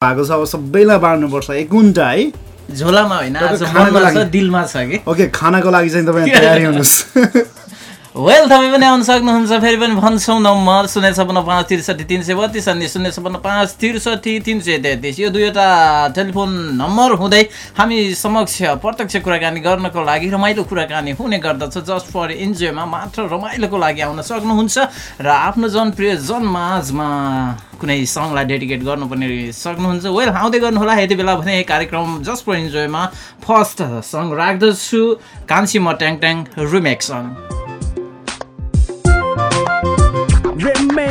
भएको छ अब सबैलाई बाँड्नुपर्छ एकुन्टा है। झोलामा होइन। दिलमा छ कि? ओके खानाको लागि चाहिँ तपाईँ तयारी हुनुहोस्। वेल तपाईँ पनि आउन सक्नुहुन्छ फेरि पनि भन्छौँ नम्बर शून्य छपन्न पाँच त्रिसठी तिन सय बत्तिस अनि शून्य छपन्न पाँच त्रिसठी तिन सय तेत्तिस यो दुईवटा टेलिफोन नम्बर हुँदै हामी समक्ष प्रत्यक्ष कुराकानी गर्नको लागि रमाइलो कुराकानी हुने गर्दछ जस्ट फर इन्जोयमा मात्र रमाइलोको लागि आउन सक्नुहुन्छ र आफ्नो जनप्रिय जनमाझमा कुनै सङ्गलाई डेडिकेट गर्नुपर्ने सक्नुहुन्छ वेल आउँदै गर्नुहोला यति बेला भने कार्यक्रम जस्ट फर इन्जोयमा फर्स्ट सङ्ग राख्दछु कान्छी म ट्याङ ट्याङ रिमेक सङ्ग Remain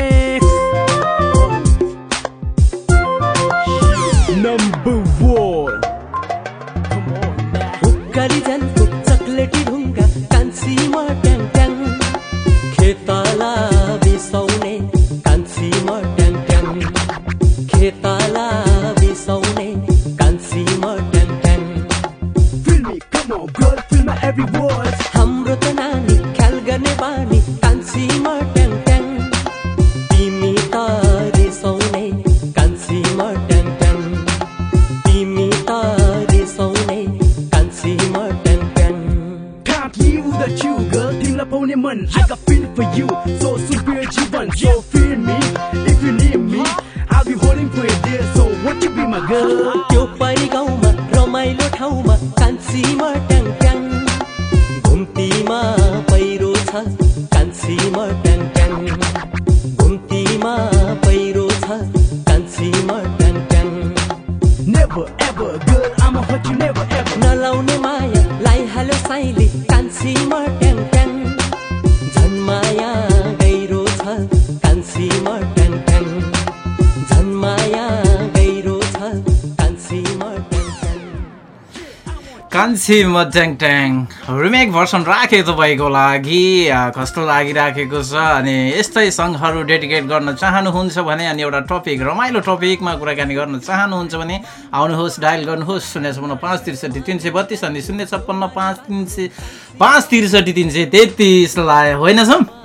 कान्छी मट्याङ ट्याङ रिमेक भर्सन राखेँ तपाईँको लागि कस्तो लागिराखेको छ अनि यस्तै सङ्घहरू डेडिकेट गर्न चाहनुहुन्छ भने अनि एउटा टपिक रमाइलो टपिकमा कुराकानी गर्न चाहनुहुन्छ भने आउनुहोस् डायल गर्नुहोस् शून्य छपन्न पाँच त्रिसठी तिन सय बत्तिस अनि शून्य छप्पन्न पाँच तिन सय पाँच त्रिसठी तिन सय तेत्तिसलाई होइन छौँ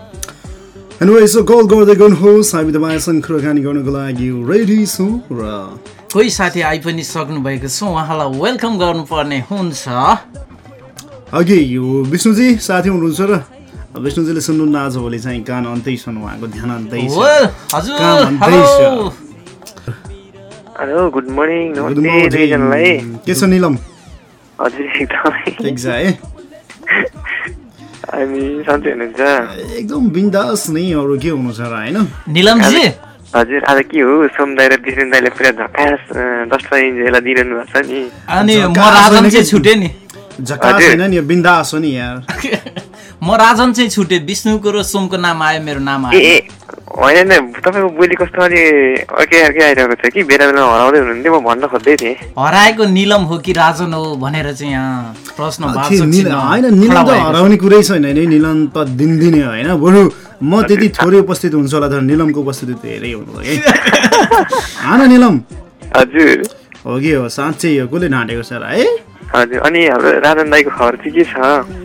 यसो कल गर्दै गर्नुहोस् हामी तपाईँसँग कुराकानी गर्नको लागि रेडी छौँ र कोही साथी आइ पनि सक्नु भएको छ उहाँलाई वेलकम गर्नुपर्ने हुन्छ। अघि यो विष्णुजी साथी हुनुहुन्छ र विष्णुजीले सुन्नु न आजभोलि चाहिँ कान अन्तै छन् उहाँको ध्यान अन्तै छ वेल हजुर काम हेलो गुड मर्निङ के छ निलम? हजुर एकदमै। ठिक छ है। सन्चै हुनुहुन्छ? एकदम बिन्दास नै अरू के हुनु छ र होइन? निलमजी? हजुर आज के हो? सोम दाइ र विष्णु दाइले पुरा झकास दस इन्जोयलाई दिइरहनु भएको छ नि। अनि म राजन चाहिँ? छुटेँ नि। झकास। होइन नि यो बिन्दास हो नि यार। म राजन चाहिँ छुटेँ विष्णुको र सोमको नाम आयो मेरो नाम आयो। होइन होइन तपाईँको बोली कस्तो अलि अर्कै अर्कै आइरहेको छ कि? बेला बेला हराउँदै हुनुहुन्थ्यो म भन्न खोज्दै थिएँ। हराएको निलम हो कि राजन हो भनेर चाहिँ यहाँ प्रश्न होइन निलम त। हराउने कुरै छैन नि निलम त दिनदिनै होइन बरु म त्यति थोरै उपस्थित हुन्छ होला तर निलमको उपस्थिति धेरै हुनु है होइन निलम। हजुर। हो कि हो साँच्चै हो कसले ढाँटेको छ है? हजुर अनि हाम्रो राजन दाईको खबर चाहिँ के छ?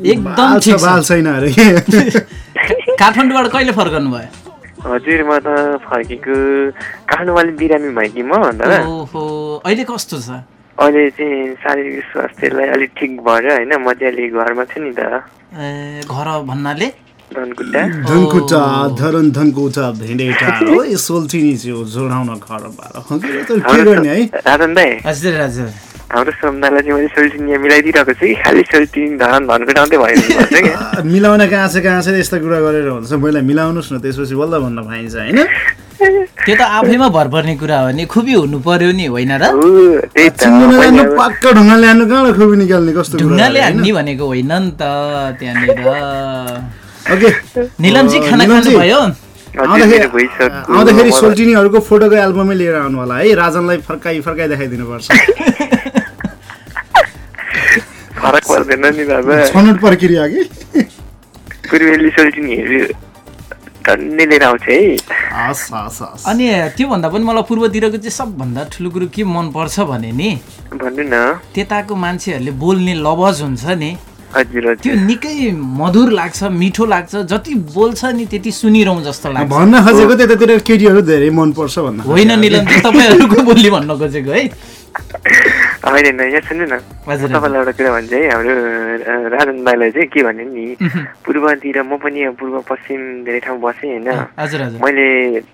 एकदम बाल छैन अरे काठमाडौँबाट कहिले फर्कनु भयो हजुर म त फर्केको काठमाडौँ बिरामी भयो कि म दादा अहिले कस्तो छ अहिले चाहिँ शारीरिक स्वास्थ्यलाई अलिक ठिक भएर होइन म चाहिँ अहिले घरमा छु नि त ए, घर भन्नाले धनकुटा धरन धनकुटा भेडेटा हो यो सोल्टिनी चाहिँ हो जोडाउन घर बार हो कि यो त के गर्ने है राजन दाई हजुर हजुर हाम्रो सोमदालाई चाहिँ मैले सोल्टिनिया मिलाइदिइरहेको छु कि खालि सोल्टिनी धन धनकुटा मात्रै भइदिनुपर्छ क्या आ, मिलाउन कहाँ छ कहाँ छ यस्ता कुरा गरेर हुन्छ पहिला मिलाउनुहोस् न त्यसपछि बल्ल भन्न पाइन्छ होइन त्यो त आफैमा भर पर्ने कुरा हो नि खुबी हुनु पर्यो नि होइन र पक्का ढुङ्गा ल्याउनु खोपी निकाल्ने कस्तो भनेको होइन नि त त्यहाँनिर ओके निलमजी खाना खानुभयो आउँदाखेरि सोल्टिनीहरूको फोटोको एल्बमै लिएर आउनु होला है राजनलाई फर्काइ फर्काइ देखाइदिनु पर्छ फरक पर्दैन नि दादा छनौट प्रक्रिया कि पूर्वेली सोल्टिनीहरू लिएर आउँछ है अनि त्योभन्दा पनि मलाई पूर्वतिरको चाहिँ सबभन्दा ठुलो कुरो के मनपर्छ भने नि भन्नु न त्यताको मान्छेहरूले बोल्ने लवज हुन्छ नि हजुर त्यो निकै मधुर लाग्छ मिठो लाग्छ जति बोल्छ नि त्यति सुनिरहँ जस्तो लाग्छ भन्न खोजेको त्यतातिर केटीहरू धेरै मनपर्छ भन्न होइन निलमजी तपाईँहरूको बोली भन्न खोजेको है होइन होइन यहाँ सुन्नु न तपाईँलाई एउटा कुरा भन्छ है हाम्रो राजन दाईलाई चाहिँ के भने नि पूर्वतिर म पनि पूर्व पश्चिम धेरै ठाउँ बसेँ होइन मैले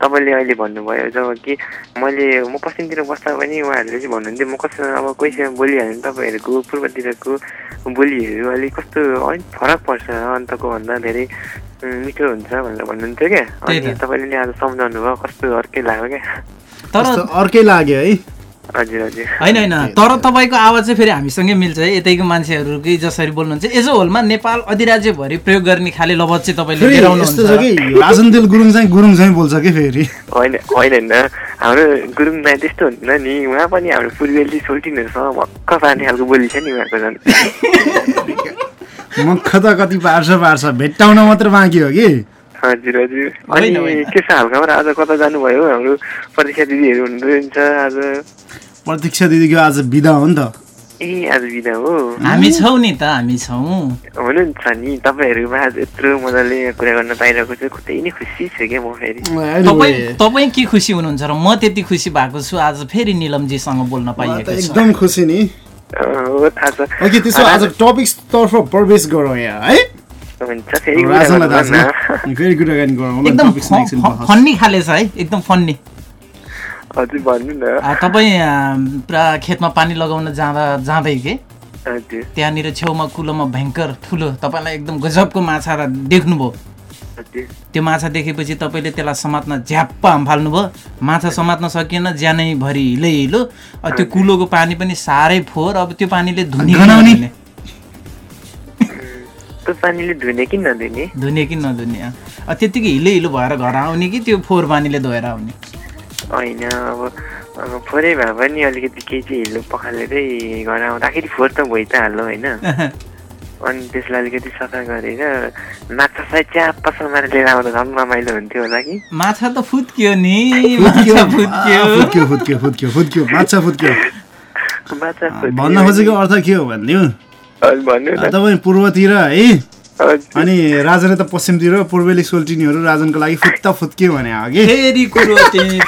तपाईँले अहिले भन्नुभयो जब कि मैले म पश्चिमतिर बस्दा पनि उहाँहरूले चाहिँ भन्नुहुन्थ्यो म कस्तो अब कोहीसँग बोलिहाल्यो भने तपाईँहरूको पूर्वतिरको बोलीहरू अलिक कस्तो अलिक फरक पर्छ अन्तको भन्दा धेरै मिठो हुन्छ भनेर भन्नुहुन्थ्यो क्या अनि। तपाईँले नि आज सम्झाउनु भयो कस्तो अर्कै लाग्यो क्या तर कस्तो अर्कै लाग्यो है होइन होइन। तर तपाईँको आवाज चाहिँ फेरि हामीसँगै मिल्छ है। यतैको मान्छेहरूकै जसरी बोल्नुहुन्छ। एज होलमा नेपाल अधिराज्यभरि प्रयोग गर्ने खाले लवज चाहिँ तपाईँले यस्तो छ कि? राजन दिल गुरुङ चाहिँ गुरुङ चाहिँ बोल्छ कि फेरि? होइन होइन हाम्रो गुरुङ दाई त्यस्तो हुँदैन नि। उहाँ पनि हाम्रो पूर्वेली सोल्टिनहरूसँग भक्क पार्ने खालको बोली छ नि उहाँको झन्। मख त कति पार्छ पार्छ। भेट्टाउन मात्र बाँकी हो कि? हजुर हजुर। अनि। के छ हालखबर आज कता जानुभयो? हाम्रो परीक्षा दिदीहरू हुनुहुन्छ आज। प्रतीक्षा दिदीको आज बिदा हो नि त। ए आज बिदा हो। हामी छौँ नि त हामी छौँ। हुनुहुन्छ नि तपाईँहरूमा आज यत्रो मजाले कुरा गर्न पाइरहेको छु कतै नै खुसी छु क्या म फेरि। तपाईँ तपाईँ के खुसी हुनुहुन्छ र म त्यति खुसी भएको छु आज फेरि निलमजीसँग बोल्न म त पाइएको छ। एकदम खुसी नि। अँ, हो थाहा छ। ओके त्यसो आज टपिक्सतर्फ प्रवेश गरौँ यहाँ है? एकदम टपिक्स। फन्नी खाले छ है एकदम फन्नी। हजुर भन्नु न। आ, तपाईँ पुरा खेतमा पानी लगाउन जाँदा जाँदै के? त्यहाँनिर छेउमा कुलोमा भयङ्कर ठुलो तपाईँलाई एकदम गजबको माछा र देख्नुभयो त्यो माछा देखेपछि तपाईँले त्यसलाई समात्न झ्याप्प हामफाल्नुभयो। माछा समात्न सकिएन ज्यानैभरि हिलै हिलो। त्यो कुलोको पानी पनि साह्रै फोहोर अब त्यो पानीले धुने? त्यो पानीले धुने कि नधुने? धुने कि नधुने अँ। अब त्यत्तिकै हिलो हिलो भएर घर आउने कि त्यो फोहोर पानीले धोएर आउने? होइन अब अब फोहोरै भए पनि अलिकति केही चाहिँ हिलो पखालेरै घर आउँदाखेरि फोहोर त भइ त हाल्यो होइन। अनि त्यसलाई अलिकति सफा गरेर माछा सायद च्याप्प समाएर लिएर आउँदा झन् रमाइलो हुन्थ्यो होला कि? माछा त फुत्क्यो नि फुत्क्यो। माछा फुत्क्यो। माछा फुत्क्यो। भन्न खोजेको अर्थ के हो भन्नु न। तपाईँ पूर्वतिर है अनि राजनले त पश्चिमतिर पूर्वेली सोल्टिनीहरू राजनको लागि फुत्ता फुत्कियो भने हो कि? फेरि कुरो फेरि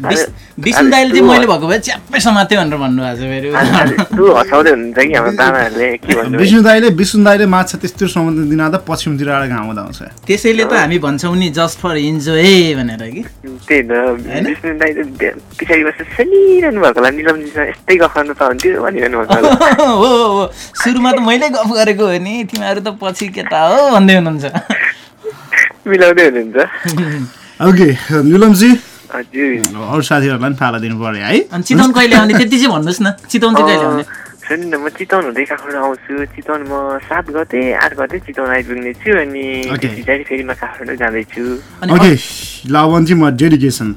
दाइले चाहिँ मैले भएको भए च्याप्पै समात्यो भनेर भन्नुभएको छ फेरि। यस्तो हँसाउँदै हुनुहुन्छ कि हाम्रो दादाहरूले के भन्नु विष्णु दाईले माछा त्यस्तो सम्बन्ध दिन त पश्चिमतिर आएर घाम आउँछ त्यसैले त हामी भन्छौँ नि जस्ट फर इन्जोय भनेर कि। त्यही त विष्णु त बे- पछाडि बसेर सुनिरहनु भएको होला निलमजीसँग यस्तै गफ गर्नु त हुन्थ्यो भनिरहनु भएको होला। हो हो। सुरुमा त मैले गफ गरेको हो नि तिमीहरू त पछि केटा हो भन्दै हुनुहुन्छ। मिलाउँदै हुनुहुन्छ। ओके निलमजी। अरू साथीहरूलाई पनि फाला दिनु पर्यो है। अनि चितवन कहिले आउने? त्यति चाहिँ भन्नुहोस् न। चितवन चाहिँ कहिले आउने? सुन्नु न म चितवन हुँदै काठमाडौँ आउँछु। चितवन म सात गते आठ गते चितवन आइपुग्ने छु अनि पछाडि फेरि म काठमाडौँ जाँदैछु। ओके लावनजी म डेडिकेसन।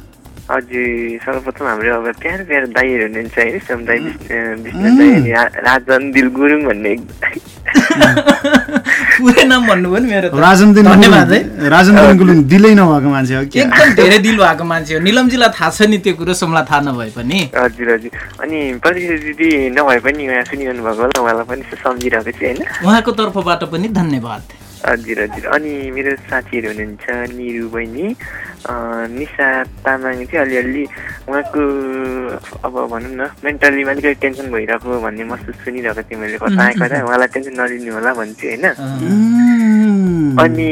हजुर सर्वप्रथम हाम्रो अब प्यारो प्यारो दाईहरू हुनुहुन्छ होइन सोम दाई विष्णु दाई राजन दिल गुरुङ भन्ने पुरै नाम भन्नुभयो नि मेरो त। राजन दिन धन्यवाद है। राजन दिन गुलुङ दिलै नभएको मान्छे हो क्या? एकदम धेरै दिल भएको मान्छे हो। निलमजीलाई थाहा छ नि त्यो कुरो सोमलाई थाहा नभए पनि। हजुर हजुर। अनि प्रतिष्ठा दिदी नभए पनि उहाँ सुनिरहनु भएको होला उहाँलाई पनि सम्झिरहेको छु होइन। उहाँको तर्फबाट पनि धन्यवाद। हजुर हजुर। अनि मेरो साथीहरू हुनुहुन्छ निरु बहिनी। निशा तामाङ चाहिँ अलिअलि उहाँको अब भनौँ न मेन्टलीमा अलिकति टेन्सन भइरहेको भन्ने महसुस सुनिरहेको थिएँ मैले कता आएको कता उहाँलाई टेन्सन नलिनु होला भन्छु होइन. अनि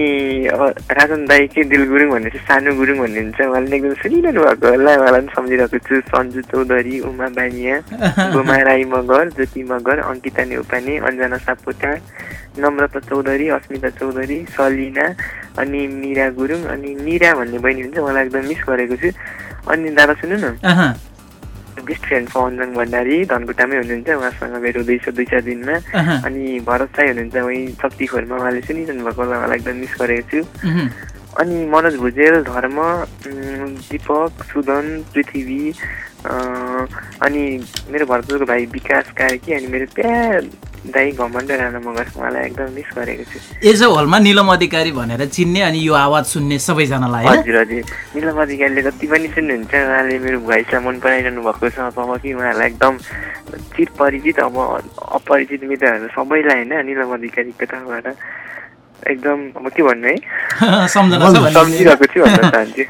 अब राजन दाई के दिल गुरुङ भन्ने चाहिँ सानो गुरुङ भन्नुहुन्छ उहाँले पनि एकदम सुनिरहनु भएको होला। उहाँलाई पनि सम्झिरहेको छु सन्जु चौधरी उमा बानिया गोमा राई मगर ज्योति मगर अङ्किता नेउपाने अन्जना सापकोटा नम्रता चौधरी अस्मिता चौधरी सलिना अनि मिरा गुरुङ अनि निरा भन्ने बहिनी हुन्छ उहाँलाई एकदम मिस गरेको छु। अनि दादा सुन्नु न? बेस्ट फ्रेन्ड पवनजङ भण्डारी धनकुटामै हुनुहुन्छ उहाँसँग मेरो दुई सौ दुई चार दिनमा। अनि भरत साई हुनुहुन्छ वहीँ शक्तिखोरमा उहाँले सुनिरहनु भएको होला उहाँलाई एकदम मिस गरेको छु। उहुँ। अनि मनोज भुजेल धर्म दिपक सुदन पृथ्वी अनि मेरो भरतपुरको भाइ विकास कार्की अनि मेरो प्यार दाई घमण्ड राणा मगर उहाँलाई एकदम मिस गरेको छु। एज अ होलमा निलम अधिकारी भनेर चिन्ने अनि यो आवाज सुन्ने सबैजनालाई हजुर हजुर। निलम अधिकारीले जति पनि सुन्नुहुन्छ उहाँले मेरो भोइसलाई मन पराइरहनु भएको छ। तब कि उहाँलाई एकदम चिर परिचित अब अपरिचित मित्रहरू सबैलाई होइन? निलम अधिकारीको तर्फबाट। एकदम अब के भन्नु है? सम्झिरहेको छु भन्न चाहन्छु।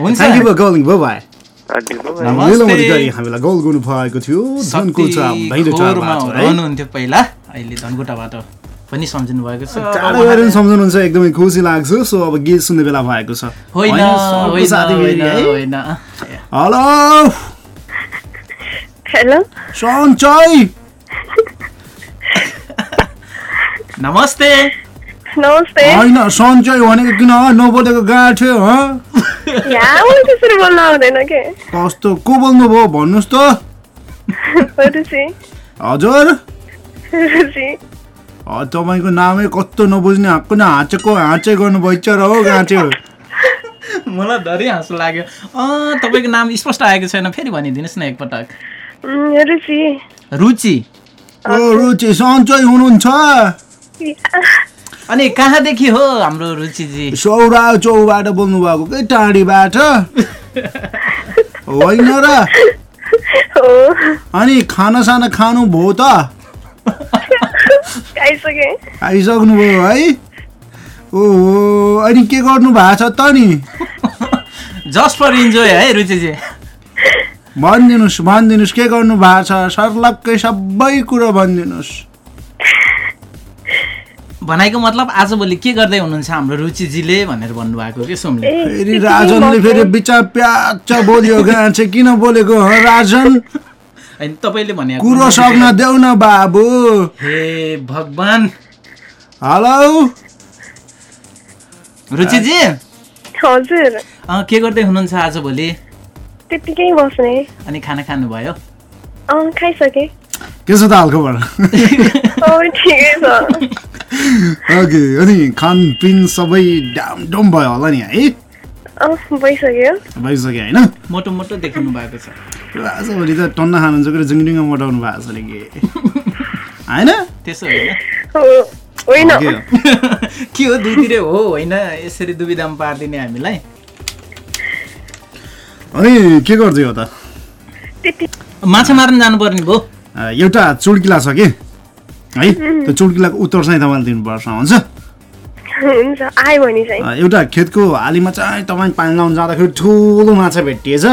हामीलाई गोल गर्नु भएको थियो। पहिला। अहिले धनकुटाबाट पनि सम्झिनु भएको छ टाढा गएर पनि सम्झाउनुहुन्छ एकदमै खुसी लाग्छ। सो अब गीत सुन्ने बेला भएको छ। होइन होइन, हेलो! हेलो! सञ्चय नमस्ते। नमस्ते। होइन सञ्चय भनेको किन नबोलेको गाँठ्यो कस्तो को बोल्नुभयो भन्नुहोस् त। हजुर। तपाईँको नामै कस्तो नबुझ्ने हक्को न हाँचेको हाँचे गर्नुभएछ र हो गाँठ्यो। मलाई धरि हाँसो लाग्यो। अँ तपाईँको नाम स्पष्ट आएको छैन फेरि भनिदिनुहोस् न एकपटक। रुचि रुचि। ओ रुचि सञ्चय हुनुहुन्छ? अनि कहाँदेखि हो हाम्रो रुचिजी? सौरा चौबाट बोल्नु भएको कि टाढीबाट? होइन र। हो। अनि खानासाना खानु भयो त? आइसक्नुभयो है? ओहो अनि के गर्नु भएको छ त नि? जस्ट फर इन्जोय है रुचिजी। भनिदिनुहोस् भनिदिनुहोस् के गर्नु भएको छ? सर्लक्कै सबै कुरो भनिदिनुहोस्। भनाइको मतलब आजभोलि के गर्दै हुनुहुन्छ हाम्रो रुचिजीले भनेर भन्नुभएको कि सोमले? फेरि राजनले नै फेरि बस्ने। बिचा प्याच बोल्यो गाँ चाहिँ किन बोलेको हो राजन? होइन तपाईँले भने कुरो सक्न देऊ न बाबु। हे भगवान्। हेलो। रुचिजी? हजुर। अँ, के गर्दै हुनुहुन्छ आजभोलि त्यत्तिकै बस्ने। अनि खाना खानुभयो? खाइसके। के छ त हालखबर अँ ठिकै छ। ओके अनि खानपिन सबै डाम डम भयो होला नि है? अँ भइसक्यो। भइसक्यो होइन? मोटो मोटो देखाउनु भएको छ। आजभोलि त टन्ना खानुहुन्छ कि जिङडिङ मोटाउनु भएको छ नि के? होइन? त्यसो होइन। हो होइन के हो? दुईतिरै हो होइन? यसरी दुविधामा पारिदिने हामीलाई। अनि के गर्दै हो त? माछा मार्न जानुपर्ने भयो एउटा चुड्किला छ कि? है त्यो चुड्किलाको उत्तर चाहिँ तपाईँले दिनुपर्छ हुन्छ? हुन्छ आयो भने चाहिँ। अ, एउटा खेतको हालीमा चाहिँ तपाईँ पानी लाउनु जाँदाखेरि ठुलो माछा भेटिएछ।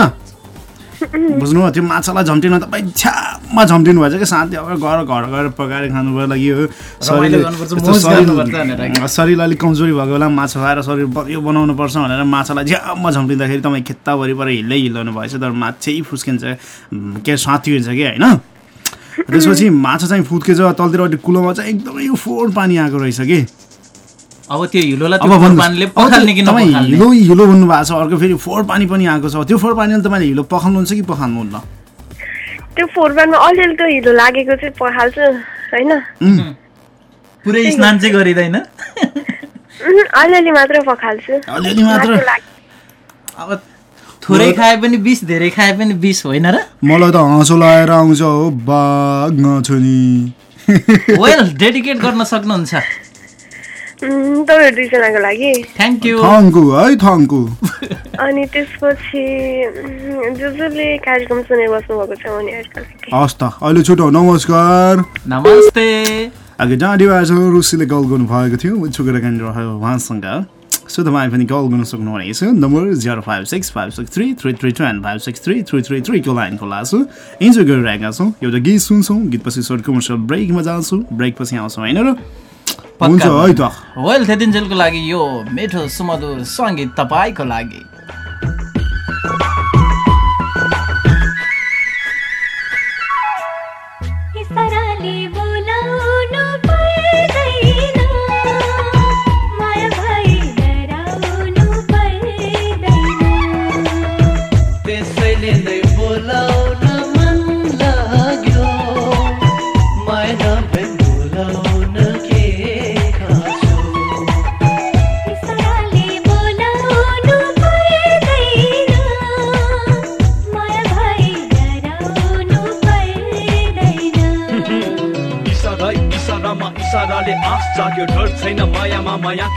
बुझ्नु त्यो माछालाई झम्टिन तपाईँ छ्यामा झम्टिनु भएछ कि? साथी अब गएर घर गएर पकाएर खानुको लागि हो शरीर- अलिक कमजोरी भएको बेला माछा खाएर शरीर बलियो बनाउनु पर्छ भनेर माछालाई झ्यामा झम्टिँदाखेरि तपाईँ खेत्ता वरिपरि हिल्दै हिल्लाउनु भएछ। तर माछै फुस्किन्छ। के साथी हुन्छ कि होइन? त्यसपछि माछा चाहिँ फुत्केछ तलतिरपट्टि कुलोमा चाहिँ एकदमै फोहोर पानी आएको रहेछ कि? अब त्यो हिलोलाई हिलो हिलो भन्नु भएको छ अर्को फेरि फोहोर पानी पनि आएको छ। त्यो फोहोर पानीले तपाईँले हिलो पखाल्नुहुन्छ कि पखाल्नुहुन्न? त्यो फोरबानमा अलिअलि त हिलो लागेको चाहिँ पखाल्छु होइन? पुरै स्नान चाहिँ गरिँदैन? अलिअलि मात्र पखाल्छु। अलिअलि मात्र। अब थोरै खाए पनि बिस धेरै खाए पनि बिस होइन र? मलाई त हाँसो लगाएर आउँछ हो बाघ नि वेल डेडिकेट गर्न सक्नुहुन्छ। तपाईँहरू दुईजनाको लागि थ्याङ्क यू थङ्कु है थङ्कु अनि त्यसपछि जो जसले कार्यक्रम सुने बस्नुभएको छ उनीहरूको हस् त अहिले छुट्टो नमस्कार नमस्ते अघि डाँडीबाट रुसीले कल गर्नु भएको थियो उच्च कुराकानी रह्यो उहाँसँग सो तपाईँ पनि कल गर्न सक्नुहुनेछ number zero five six five six three three three two and five six three three three थ्रीको line खोला छु इन्जोय गरिरहेका छौँ एउटा गीत सुन्छौँ गीतपछि सर्ट कमर्सियल ब्रेकमा जान्छौँ ब्रेकपछि आउँछौँ होइन र हुन्छ है त। वेल त्यतिन्जेलको लागि यो मिठो सुमधुर सङ्गीत तपाईँको लागि।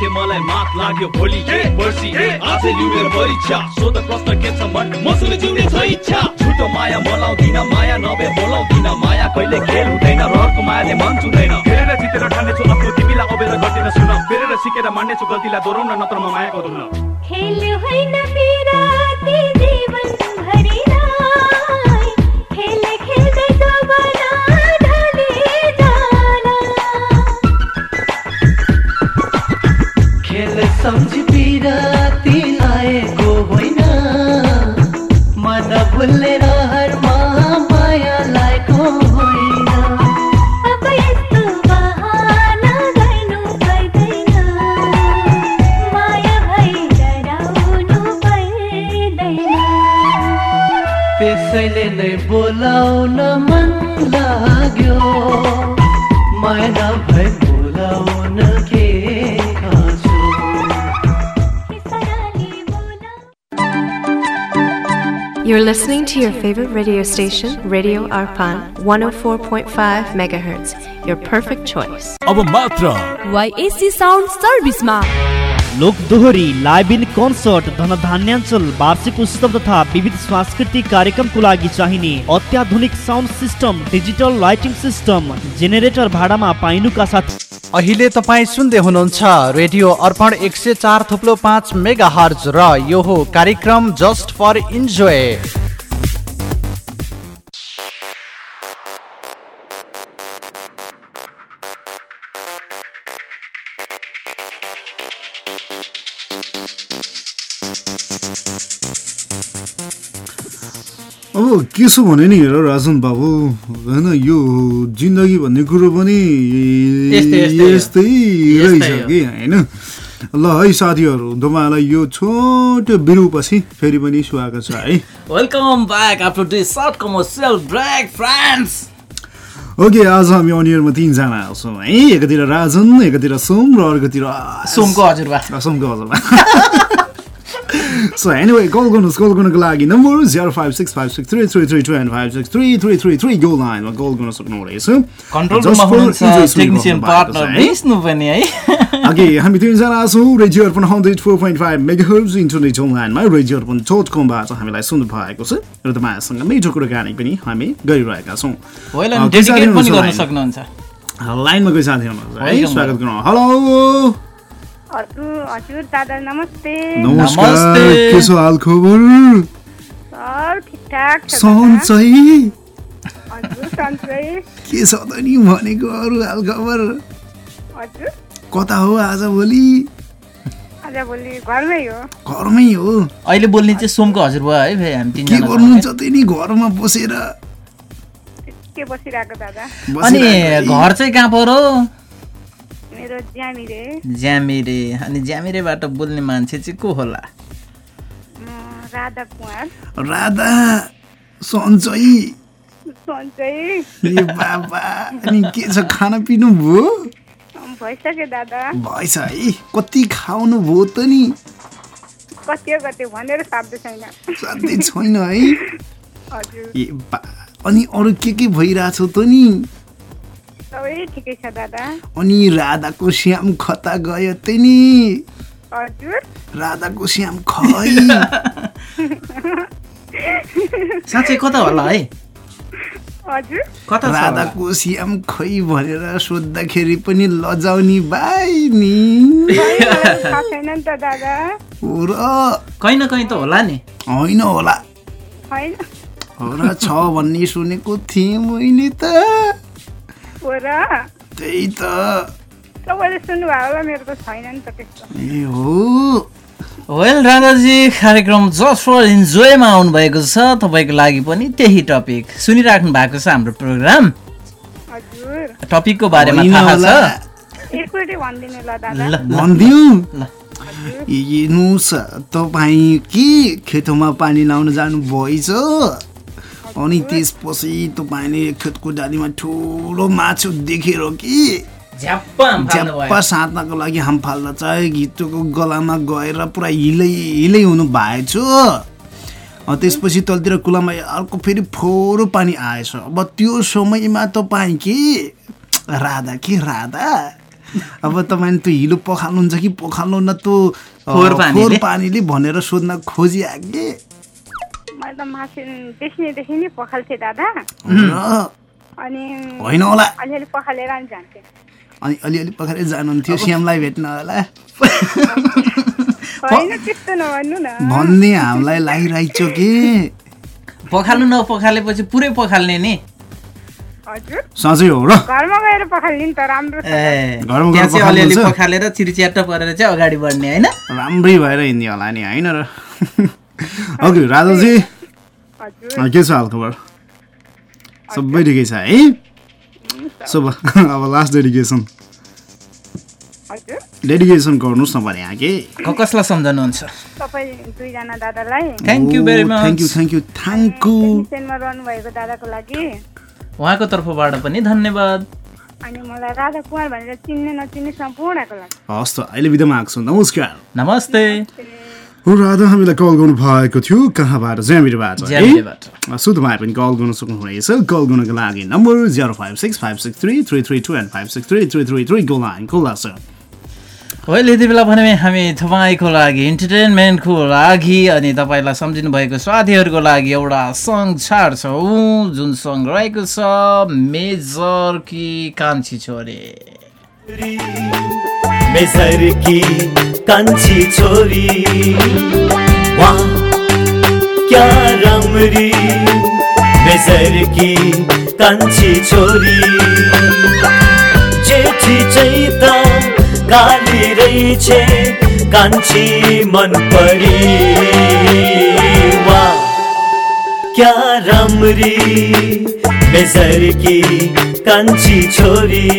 के मलाई मात लाग्यो भोलि के? पर्सि आजै लिउँ परीक्षा। सोध प्रश्न के छ मन मसुले जिउने छ इच्छा। झुटो माया बोलाउँदिन माया नभए बोलाउँदिन। माया कहिले खेल हुँदैन रहरको मायाले मन छुँदैन फेरेर जितेर ठानेछु आफ्नो तिमीलाई अबेर गर्दिन सुन। फेरेर सिकेर मान्नेछु गल्तीलाई दोहोऱ्याउन नत्र म माया गर्दिन। खेल होइन बिराती जीवन। खेल सम्झी Listening to your favorite radio station, Radio Arpan, 104.5 megahertz. Your perfect choice. अब मात्र वाइएससी साउन्ड सर्भिसमा लोक दोहोरी लाइभ इन कन्सर्ट धनधान्याञ्चल वार्षिक उत्सव तथा विविध सांस्कृतिक कार्यक्रमको लागि चाहिने अत्याधुनिक sound system digital lighting system generator भाडामा पाइनुका साथ अहिले तपाईँ सुन्दै हुनुहुन्छ रेडियो अर्पण एक सय चार थुप्लो पाँच मेगा हर्ज र यो हो कार्यक्रम जस्ट फर इन्जोय अब के छ भने नि हेर राजन बाबु? होइन यो जिन्दगी भन्ने कुरो पनि यस्तै, रहेछ। कि होइन? ल है साथीहरू तपाईँलाई यो छोटो बिरुपछि फेरि पनि स्वागत छ है। Welcome back after this short commercial break friends okay आज हामी अनियरमा तिनजना छौँ है। एकातिर राजन एकातिर सोम र अर्कोतिर सोमको हजुरबा। सोमको हजुरबा। सो एनिवे कल गर्नुहोस् कल गर्नुको लागि number zero five six five six three three three two and five six three three three three go लाइनमा कल गर्न सक्नुहुनेछ अघि हामी तिनजना छौँ radio Arpan hundred four point five megahertz internet अनलाइनमा रेडियो अर्पण डट कमबाट हामीलाई सुन्नु भएको छ र तपाईँसँग मिठो कुराकानी पनि हामी गरिरहेका छौँ। लाइनमा कोही साथी हुनुहुन्छ है? स्वागत गरौँ। हेलो हजुर हजुर दादा नमस्ते। नमस्कार नमस्ते। के छ हाल खबर? सर ठिकठाक छ दादा। सन्चै हजुर सन्चै के छ त नि भनेको अरू हाल खबर? हजुर। कता हो आज भोलि? आज भोलि घरमै हो। घरमै हो? अहिले बोल्ने चाहिँ सोमको हजुरबा है भाइ हामी के गर्नुहुन्छ त्यही नि घरमा बसेर? के बसिरहेको दादा? अनि। घर चाहिँ कहाँ ज्यामिरे। ज्यामिरे अनि ज्यामिरेबाट बोल्ने मान्छे चाहिँ को होला? राधा कुमार राधा सन्चै सन्चै ए बाबा अनि के छ खाना पिउनु भयो? भइसक्यो दादा। भएछ है कति खाउनु भयो त नि? छैन। है। अनि अरू के के भइरहेछ त नि? सबै ठिकै छ दादा। अनि राधाको श्याम खता गयो त नि हजुर। राधाको श्याम खै। साँच्चै कता होला है? राधाको श्याम खै भनेर सोद्धाखेरि पनि लजाउने बाई नि। त दादा। हो र। कहीँ न कहीँ त होला नि। होइन होला। हो र छ भन्ने सुनेको थिएँ मैले त। हो र त्यही त तपाईँले सुन्नुभयो होला मेरो त छैन नि त त्यस्तो ए हो वेल राधाजी कार्यक्रम जस्ट फर इन्जोयमा आउनुभएको छ तपाईँको लागि पनि त्यही टपिक सुनिराख्नु भएको छ हाम्रो प्रोग्राम हजुर टपिकको बारेमा थाहा। छ एकचोटि भनिदिनु ल दादा ल, ल। भनिदिउँ ल। हेर्नुहोस् तपाईँ के खेतमा पानी लाउन जानु भएछ अनि त्यसपछि तपाईँले खेतको डालीमा ठुलो माछु देखेर कि झ्याप्प साट्नको लागि हाम फाल्दा चाहिँ घिटोको गलामा गएर पुरा हिलै हिलै हुनु भएछ। त्यसपछि तलतिर कुलामा अर्को फेरि फोहोरो पानी आएछ। अब त्यो समयमा तपाईँ के? राधा के राधा? अब तपाईँले त्यो हिलो पखाल्नुहुन्छ कि पखाल्नुहुन्न त्यो अ, फोहोर पानीले? भनेर सोध्न खोजिआगे मैले त मासु बेच्नेदेखि नै पखाल्थेँ दादा। अनि होइन होला। अलिअलि पखालेर अनि जान्थेँ। अनि अलिअलि पखालेर जानुहुन्थ्यो श्यामलाई भेट्न होला। भन्ने हामीलाई लागिरहेछ कि? पखाल्नु नपखालेपछि पुरै पखाल्ने नि। हजुर। साँच्चै हो र? घरमा गएर पखाल्ने नि त राम्रो छ ए घरमा गएर त्यहाँ चाहिँ अलिअलि? पखालेर चिरच्याट्ट परेर चाहिँ अगाडि बढ्ने होइन? राम्रै भएर हिँड्ने होला नि होइन र? ओके राजाजी के छ हालखबर सबै ठिकै छ है? शुभ अब लास्ट डेडिकेसन डेडिकेसन गर्नुहोस् न भने यहाँ के कसलाई तपाईँ दुईजना दादालाई। Thank you very much thank you thank you thank you टेन्सनमा रहनुभएको दादाको लागि। उहाँको तर्फबाट पनि धन्यवाद। अनि मलाई राधा कुमार भनेर चिन्ने नचिन्ने सम्पूर्णको लागि। हस् त अहिले बिदामा आएको छु नमस्कार नमस्ते। राधा हामीलाई कल गर्नु भएको थियो कहाँबाट? ज्यामिरबाट। है? ज्यामिरेबाट। सो तपाईँ पनि कल गर्न सक्नुहुनेछ। कल गर्नको लागि number zero five six five six three three three two and five six three three three थ्रीको line खुल्ला छ होइन यति बेला भने हामी तपाईँको लागि इन्टरटेनमेन्टको लागि अनि तपाईँलाई सम्झिनु भएको साथीहरूको लागि एउटा सङ्ग छाड्छौँ जुन सङ्ग रहेको छ मेजर कि कान्छी छोरे। मेजर की कान्छी छोरी वाह क्या राम्री मेजर की कान्छी छोरी जेठी चाहिँ त गाली रहेछ कान्छी मन परी वाह क्या राम्री मेजर की कान्छी छोरी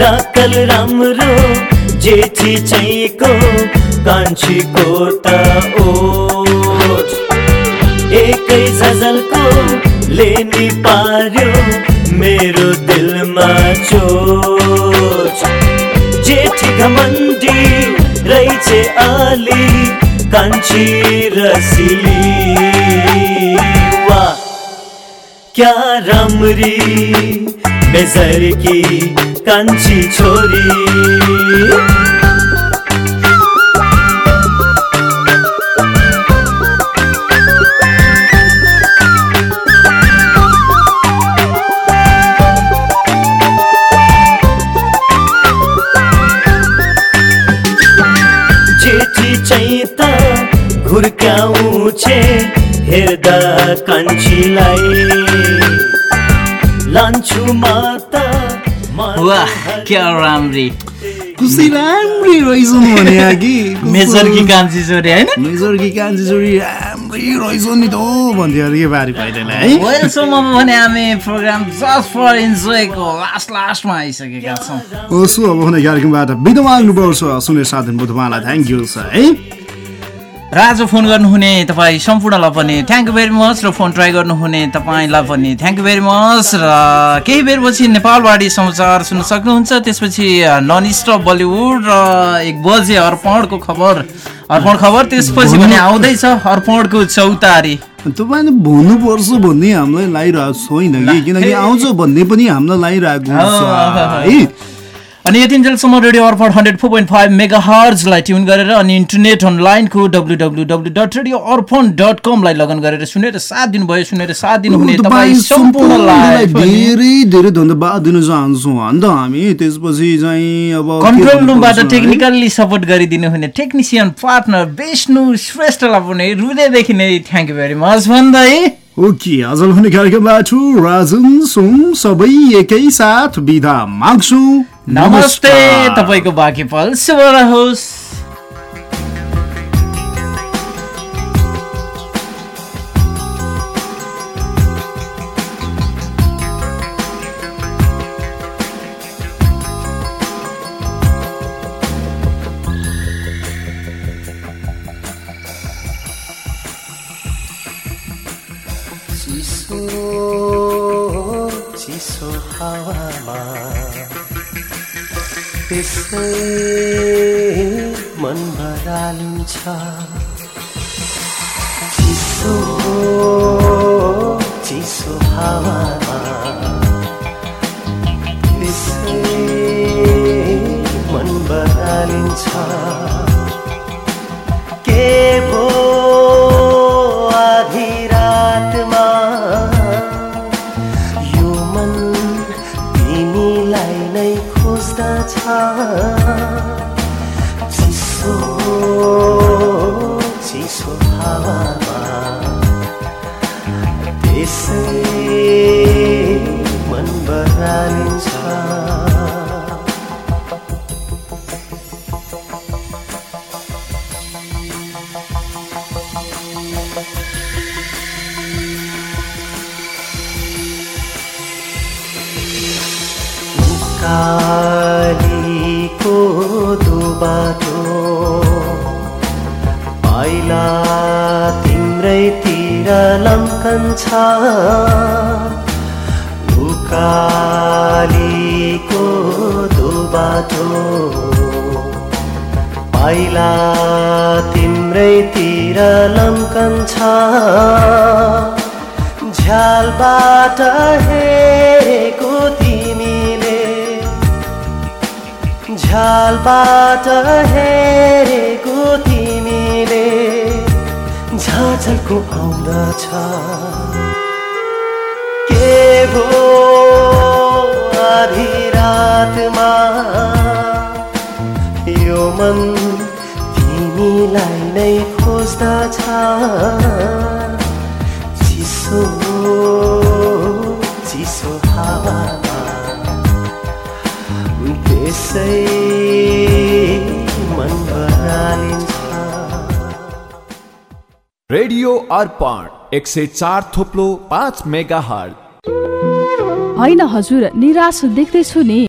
नकल राम्रो जेठी चाहिँको कान्छीको त ओठ। एकै झझलको लेनी पार्यो मेरो दिलमा चोट। जेठी घमण्डी रहेछ अलि कान्छी रसिली। वाह क्या राम्री मेजर की कान्छी छोरी। जेठी चाहिँ त घुर्काउँछे हेर्दा कान्छीलाई लान्छु म त वाह क्या राम्री। खुसी राम्री रहेछन् भने यहाँ कि मेजर कि कान्छी छोरी होइन? मेजर कि कान्छी छोरी राम्रै रहेछ नि त हो भन्थ्यो अरे के बारी पहिलेलाई है? वेलसम्म भने हामी प्रोग्राम जस्ट फर इन्जोयको लास्ट लास्टमा आइसकेका छौँ। ओसो अब भने कार्यक्रमबाट बिदा माग्नुपर्छ। सुने साथ तपाईँलाई थ्याङ्क यू छ है? र आज फोन गर्नुहुने तपाईँ सम्पूर्णलाई पनि थ्याङ्क यू भेरी मच र फोन ट्राई गर्नुहुने तपाईँलाई पनि थ्याङ्क यू भेरी मच र केही बेरपछि नेपालवाडी समाचार सुन्न सक्नुहुन्छ। त्यसपछि नन स्टप बलिउड र एक बजे अर्पणको खबर। अर्पण खबर त्यसपछि भने आउँदैछ अर्पणको चौतारी। तपाईँले भन्नुपर्छ भन्ने हामीलाई लागिरहेको छैन कि? किनकि आउँछ भन्ने पनि हामीलाई लागिरहेको छ है? अनि यतिन्जेलसम्म radio Arpan hundred four point five mega हर्जलाई tune गरेर अनि इन्टरनेट अनलाइनको W W W dot radio Arpan dot कमलाई login गरेर सुनेर सुनेर साथ दिनुहुने तपाईँ तपाईँ सम्पूर्णलाई सम्पूर्णलाई पनि धेरै धेरै धन्यवाद दिन चाहन्छौँ अन्त हामी। त्यसपछि चाहिँ अब कन्ट्रोल रुमबाट? टेक्निकल्ली सपोर्ट गरिदिनु हुने टेक्निसियन पार्टनर विष्णु श्रेष्ठलाई पनि हृदयदेखि नै थ्याङ्क यू भेरी मच भन्दै। ओके आज भने कार्यक्रमबाट राजन सोम सबै एकैसाथ बिदा माग्छु। नमस्ते तपाईँको बाँकी पल शुभ रहोस् त्यसै मन भरालिन्छ चिसो चिसो हावामा चिसो झ्यालबाट हेरेको तिमीले। झ्यालबाट हेरेको तिमीले। झाझल्को आउँदछ। के भो आधी रातमा यो मन तिमीलाई नै खोज्दछ। चिसो चिसो हावामा त्यसै मन बरालिन्छ रेडियो अर्पण एक सय चार थोप्लो पाँच मेगा हल होइन हजुर निराश देख्दैछु नि।